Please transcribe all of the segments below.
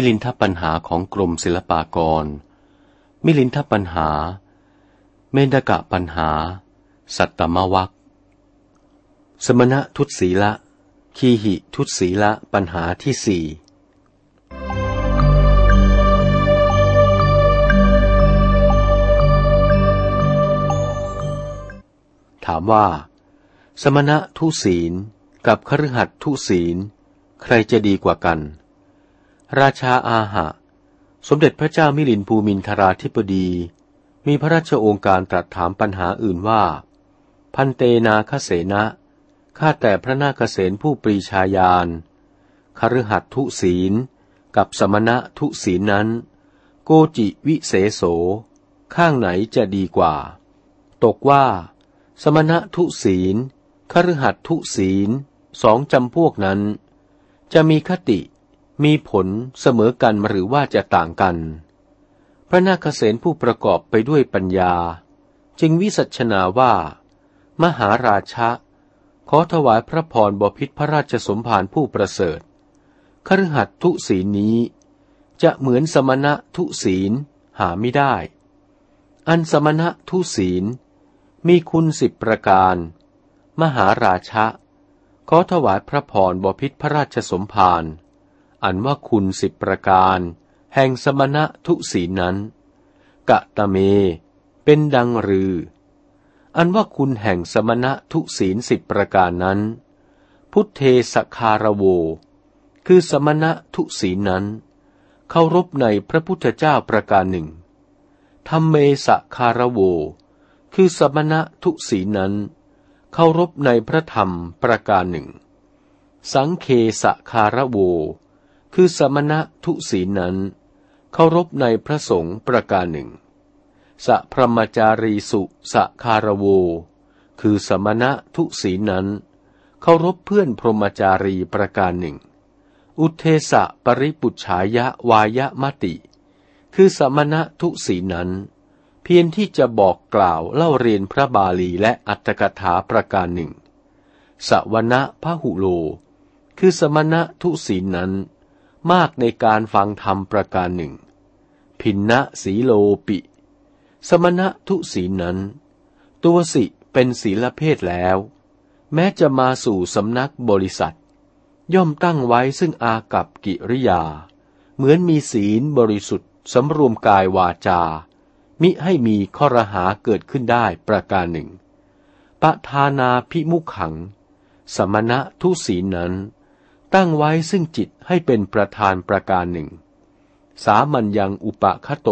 มิลินทปัญหาของกรมศิลปากร มิลินทปัญหา เมนกะปัญหา สัตตมวัคสมณะทุตศีละ คีหิทุตศีละปัญหาที่สี่ถามว่า สมณะทุศีลกับคฤหัสถ์ทุศีล ใครจะดีกว่ากัน ราชาอาหะ สมเด็จพระเจ้ามิลินภูมินทราธิปดี มีพระราชโองการตรัสถามปัญหาอื่นว่า พันเตนาคเสนะข้าแต่พระนาคเษนผู้ปรีชาญาณคฤหัสถ์ทุศีล กับสมณะทุศีลนั้น โกจิวิเสโส ข้างไหนจะดีกว่า ตกว่า สมณะทุศีลคฤหัสทุศีลสองจำพวกนั้น จะมีคติ มีผลเสมอกันหรือว่าจะต่างกัน พระนาคเษนผู้ประกอบไปด้วยปัญญา จึงวิสัชนาว่า มหาราชะ ขอถวายพระพรบพิษพระราชสมภารผู้ประเสริฐคฤหัสทุศีนี้ จะเหมือนสมณะทุศีลหาไม่ได้ อันสมณะทุศีล มีคุณสิบประการ มหาราชะ ขอถวายพระพรบพิษพระราชสมภาร อันว่าคุณสิบประการ แห่งสมณะทุศีนั้น กะตะเม เป็นดังรือ อันว่าคุณแห่งสมณะทุศีลสิบประการนั้น พุทเทสคารโว คือสมณะทุศีนั้น เคารพในพระพุทธเจ้าประการหนึ่งธรรมเมสคารโว คือสมณะทุศีนั้น เคารพในพระธรรมประการหนึ่ง สังเคสคารโว คือสมณะทุศีนั้นเคารพในพระสงฆ์ประการหนึ่งสะพรมจารีสุสคารโว คือสมณะทุศีนั้นเคารพเพื่อนพรหมจารีประการหนึ่ง อุเทสะปริปุชายะวายะมติ คือสมณะทุศีนั้น เพียงที่จะบอกกล่าวเล่าเรียนพระบาลีและอัตถกถาประการหนึ่งสวนะพระหุโล คือสมณะทุศีนั้น มากในการฟังธรรมประการหนึ่ง พินนะสีโลปิ สมณะทุศีนั้น ตัวสิเป็นศีลเพศแล้ว แม้จะมาสู่สำนักบริษัท ย่อมตั้งไว้ซึ่งอากับกิริยา เหมือนมีศีลบริสุทธิ์สำรวมกายวาจา มิให้มีข้อรหาเกิดขึ้นได้ประการหนึ่งปะทานาพิมุขัง สมณะทุศีนั้น ตั้งไว้ซึ่งจิตให้เป็นประธานประการหนึ่ง สามัญยังอุปคโต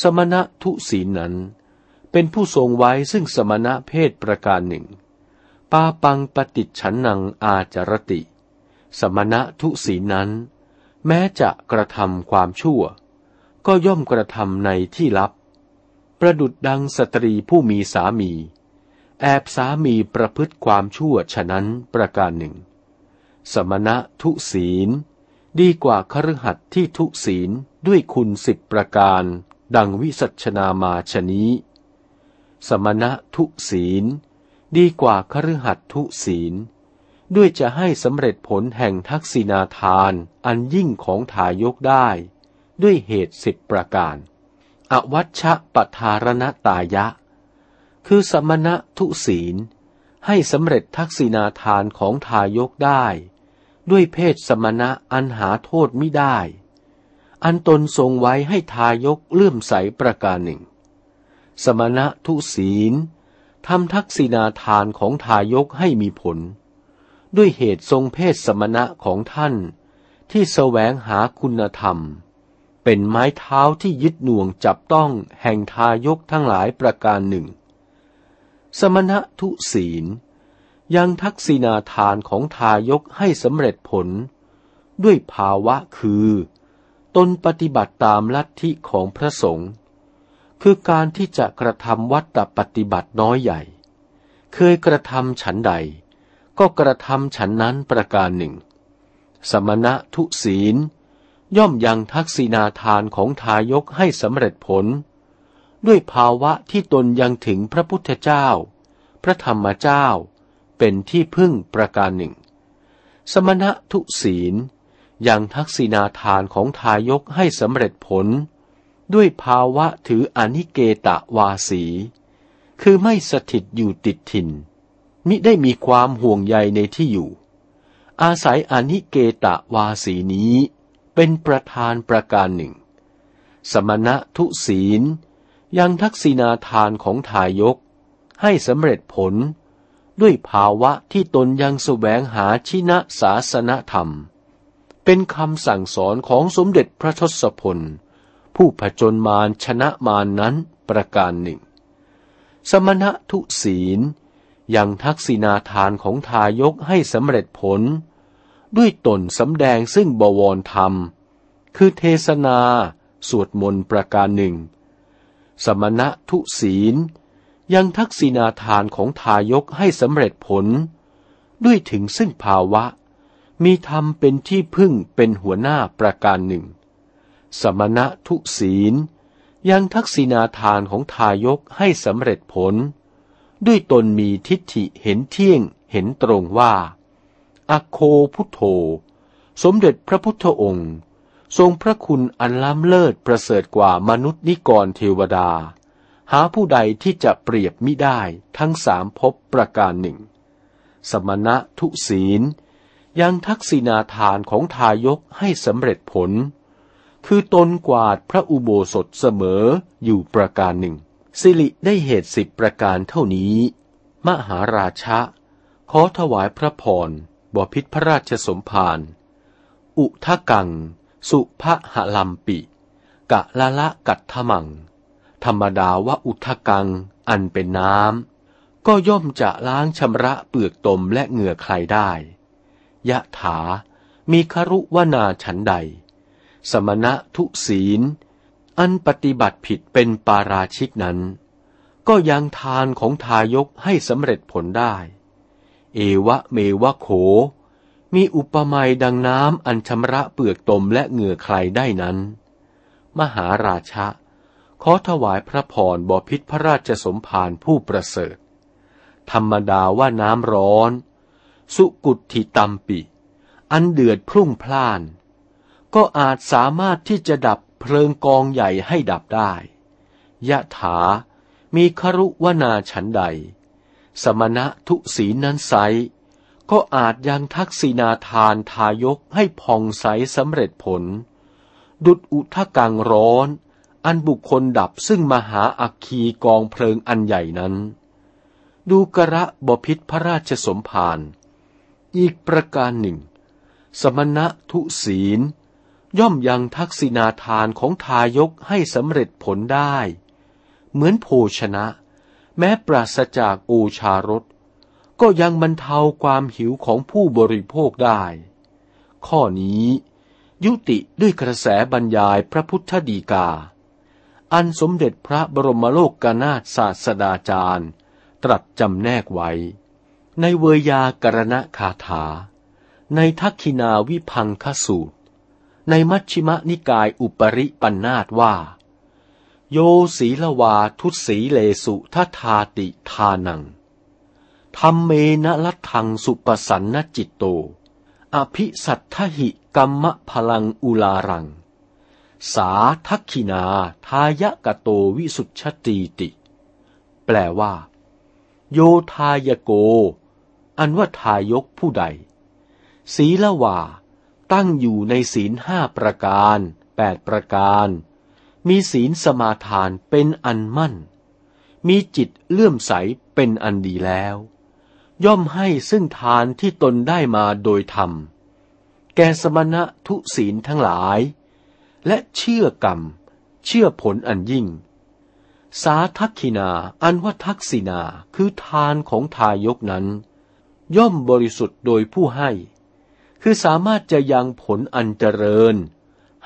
สมณะทุศีนั้น เป็นผู้ทรงไว้ซึ่งสมณะเพศประการหนึ่ง ปาปังปฏิฉันนังอาจรติ สมณะทุศีนั้น แม้จะกระทำความชั่ว ก็ย่อมกระทำในที่ลับ ประดุดดังสตรีผู้มีสามี แอบสามีประพฤติความชั่วฉะนั้นประการหนึ่ง สมณะทุศีล ดีกว่าคฤหัสถ์ที่ทุศีลด้วยคุณสิบประการ ดังวิสัชนามาชนี้ สมณะทุศีล ดีกว่าคฤหัสถ์ทุศีล ด้วยจะให้สำเร็จผลแห่งทักษิณาทานอันยิ่งของทายกได้ ด้วยเหตุสิบประการ อวัชชะปทารณตายะ คือสมณะทุศีลให้สำเร็จทักษิณาทานของทายกได้ ด้วยเพศสมณะอันหาโทษไม่ได้ อันตนทรงไว้ให้ทายกเลื่อมใสประการหนึ่ง สมณะทุศีลทำทักษิณาทานของทายกให้มีผล ด้วยเหตุทรงเพศสมณะของท่านที่แสวงหาคุณธรรม เป็นไม้เท้าที่ยึดหน่วงจับต้องแห่งทายกทั้งหลายประการหนึ่ง สมณะทุศีล ยังทักษิณาทานของทายกให้สำเร็จผล ด้วยภาวะคือ ตนปฏิบัติตามลัทธิของพระสงฆ์คือการที่จะกระทำวัตตปฏิบัติน้อยใหญ่ เคยกระทำฉันใด ก็กระทำฉันนั้นประการหนึ่ง สมณะทุศีล ย่อมยังทักษิณาทานของทายกให้สำเร็จผล ด้วยภาวะที่ตนยังถึงพระพุทธเจ้า พระธรรมเจ้า เป็นที่พึ่งประการหนึ่ง สมณะทุศีลยังทักษิณาทานของทายกให้สำเร็จผล ด้วยภาวะถืออนิเกตะวาสี คือไม่สถิตอยู่ติดถิ่น มิได้มีความห่วงใยในที่อยู่ อาศัยอนิเกตะวาสีนี้เป็นประธานประการหนึ่ง สมณะทุศีลยังทักษิณาทานของทายกให้สำเร็จผล ด้วยภาวะที่ตนยังแสวงหาชินะศาสนธรรม เป็นคำสั่งสอนของสมเด็จพระทศพล ผู้ผจญมารชนะมารนนั้นประการหนึ่ง สมณะทุศีลยังทักษิณาทานของทายกให้สำเร็จผล ด้วยตนสำแดงซึ่งบวรธรรม คือเทศนา สวดมนต์ประการหนึ่ง สมณะทุศีล ยังทักษิณาทานของทายกให้สำเร็จผล ด้วยถึงซึ่งภาวะ มีธรรมเป็นที่พึ่งเป็นหัวหน้าประการหนึ่ง สมณะทุศีล ยังทักษิณาทานของทายกให้สำเร็จผล ด้วยตนมีทิฏฐิเห็นเที่ยงเห็นตรงว่า อโคพุทโธ สมเด็จพระพุทธองค์ ทรงพระคุณอันล้ำเลิศประเสริฐกว่ามนุษย์นิกรเทวดา หาผู้ใดที่จะเปรียบมิได้ทั้งสามภพประการหนึ่ง สมณะทุศีล ยังทักษิณาทานของทายกให้สำเร็จผล คือตนกวาดพระอุโบสถเสมออยู่ประการหนึ่ง สิริได้เหตุสิบประการเท่านี้ มหาราชะ ขอถวายพระพรบพิษพระราชสมภาร อุทะกัง สุภหลัมปิ กะละละกัตถมัง ธรรมดาว่าอุทะกัง อันเป็นน้ำ ก็ย่อมจะล้างชำระเปลือกตมและเหงื่อใครได้ ยะถา มีครุวนาฉันใด สมณะทุศีล อันปฏิบัติผิดเป็นปาราชิกนั้น ก็ยังทานของทายกให้สำเร็จผลได้ เอวะเมวะโข มีอุปมาดังน้ำอันชำระเปลือกตมและเหงื่อใครได้นั้น มหาราชะ ขอถวายพระพรบพิษพระราชสมภารผู้ประเสริฐ ธรรมดาว่าน้ำร้อน สุกุติตัมปิ อันเดือดพรุ่งพล่าน ก็อาจสามารถที่จะดับเพลิงกองใหญ่ให้ดับได้ ยะถา มีครุวนาฉันใด สมณะทุศีนั้นไซก็อาจยังทักษินาทานทายกให้พองใสสำเร็จผล ดุดอุทกังร้อน อันบุคคลดับซึ่งมหาอัคคีกองเพลิงอันใหญ่นั้น ดูกระบพิษพระราชสมภารอีกประการหนึ่ง สมณะทุศีล ย่อมยังทักษิณาทานของทายกให้สำเร็จผลได้ เหมือนโภชนะ แม้ปราศจากโอชารสก็ยังบรรเทาความหิวของผู้บริโภคได้ ข้อนี้ ยุติด้วยกระแสบรรยายพระพุทธดีกา อันสมเด็จพระบรมโลกกนาถศาสดาจารย์ ตรัสจำแนกไว้ ในเวยากรณคาถา ในทักขินาวิพังคสูตร ในมัชชิมนิกายอุปริปันนาตว่า โยศีลวาทุศีเลสุทัทาติทานังธรรมเมนะลัทังสุปสันนจิตโต อภิสัทธหิกัมมะพลังอุลารัง สาทักขินา ทายะกะโตวิสุทชตีติ แปลว่า โยทายโก อันว่าทายกผู้ใด ศีละว่า ตั้งอยู่ในศีลห้าประการแปดประการ มีศีลสมาทานเป็นอันมั่น มีจิตเลื่อมใสเป็นอันดีแล้ว ย่อมให้ซึ่งทานที่ตนได้มาโดยธรรม แกสมณะทุศีลทั้งหลาย และเชื่อกรรม เชื่อผลอันยิ่ง สาทักขินาอันว่าทักษินาคือทานของทายกนั้น ย่อมบริสุทธิ์โดยผู้ให้ คือสามารถจะยังผลอันเจริญ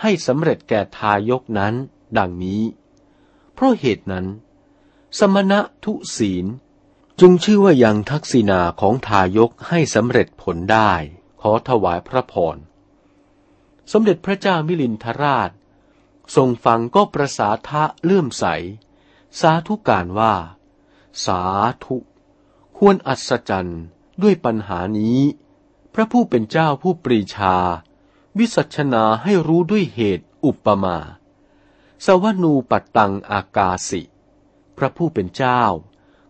ให้สำเร็จแก่ทายกนั้น ดังนี้ เพราะเหตุนั้น สมณะทุศีล จึงชื่อว่ายังทักษิณาของทายกให้สำเร็จผลได้ ขอถวายพระพร สมเด็จพระเจ้ามิลินทราช ทรงฟังก็ประสาทะเลื่อมใส สาธุการว่า สาธุ ควรอัศจรรย์ด้วยปัญหานี้ พระผู้เป็นเจ้าผู้ปรีชา วิสัชนาให้รู้ด้วยเหตุอุปมา สวนูปัตตังอากาสิ พระผู้เป็นเจ้า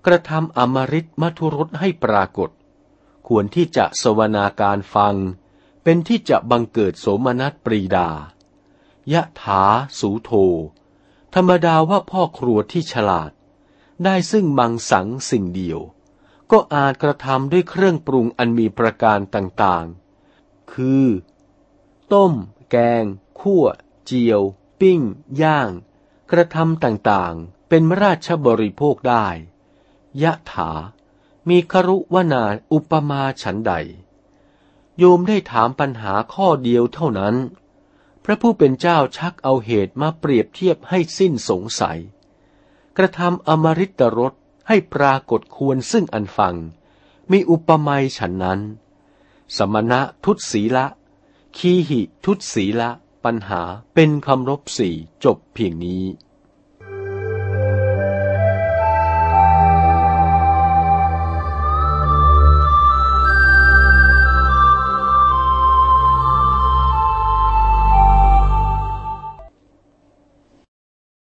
กระทำอมริตมัทุรสให้ปรากฏ ควรที่จะสวนาการฟัง เป็นที่จะบังเกิดโสมนัสปรีดายะถาสูโท ธรรมดาว่าพ่อครัวที่ฉลาด ได้ซึ่งมังสังสิ่งเดียว ก็อาจกระทำด้วยเครื่องปรุงอันมีประการต่างๆ คือ ต้ม แกง คั่ว เจียว ปิ้ง ย่าง กระทำต่างๆ เป็นราชบริโภคได้ ยะถา มีครุวนาอุปมาฉันใด โยมได้ถามปัญหาข้อเดียวเท่านั้น พระผู้เป็นเจ้าชักเอาเหตุมาเปรียบเทียบให้สิ้นสงสัย กระทำอมริตรสให้ปรากฏควรซึ่งอันฟัง มีอุปมาฉันนั้น สมณะทุตศีละ คีหิทุตศีละ ปัญหาเป็นคำรบสี่จบเพียงนี้